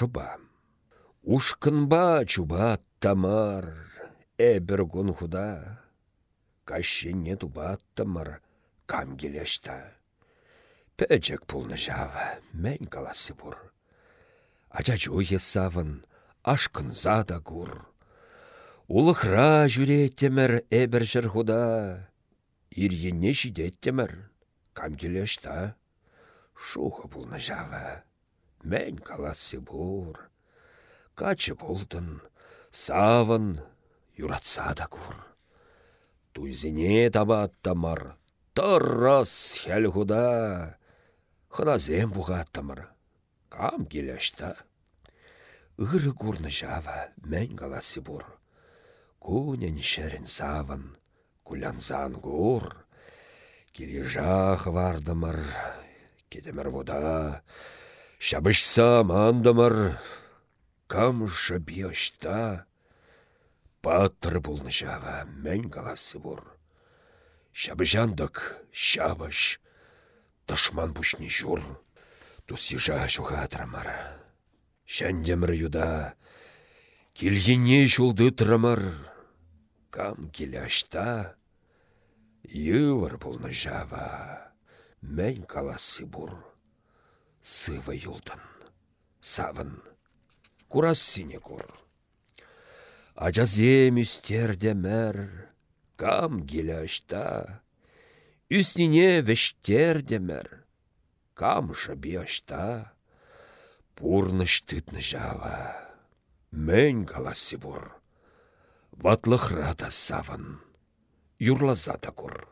шыба. Ушкынба чуба тамар, эбір күн худа. Кашшенне туба тамар, кам келешта. Пәчек пулны жава, мән каласы бұр. Ачачу савын, ашкын зада кур. Улықра жүреттемір әбір жыр худа. Иренне жидеттемір, кам келешта. Шуха пулны жава, мән каласы бұр. Качы болдын, савын, юратса да кур. Туйзине табаттамар, тұррас хәл худа. Хыназем бұғаттамыр, кам келешта. Үрі курны жава, мән каласы бұр. Кунен шәрін савын, кулянзан гур. Кележах вардымыр, кетемір вода. Шабышса мандымыр, кам бияшта. Паттыр бұлны жава, мән каласы бұр. Шабыжандық, шабыш, тышман бұшны жүр. Тусижа жуғатырмыр. Шәндемір юда, келгенне жолды тұрмыр. Кам келашта, ювар бұлны жава, мән каласы бұр. Сывы юлдын, савын, курас сине кур. Ажазем үстердемір, кам келашта, Үстіне вештердемір, кам шабияшта, Пурныш тытны жава, мән каласы бұр. Ватлықрата савын, юрлазата кур.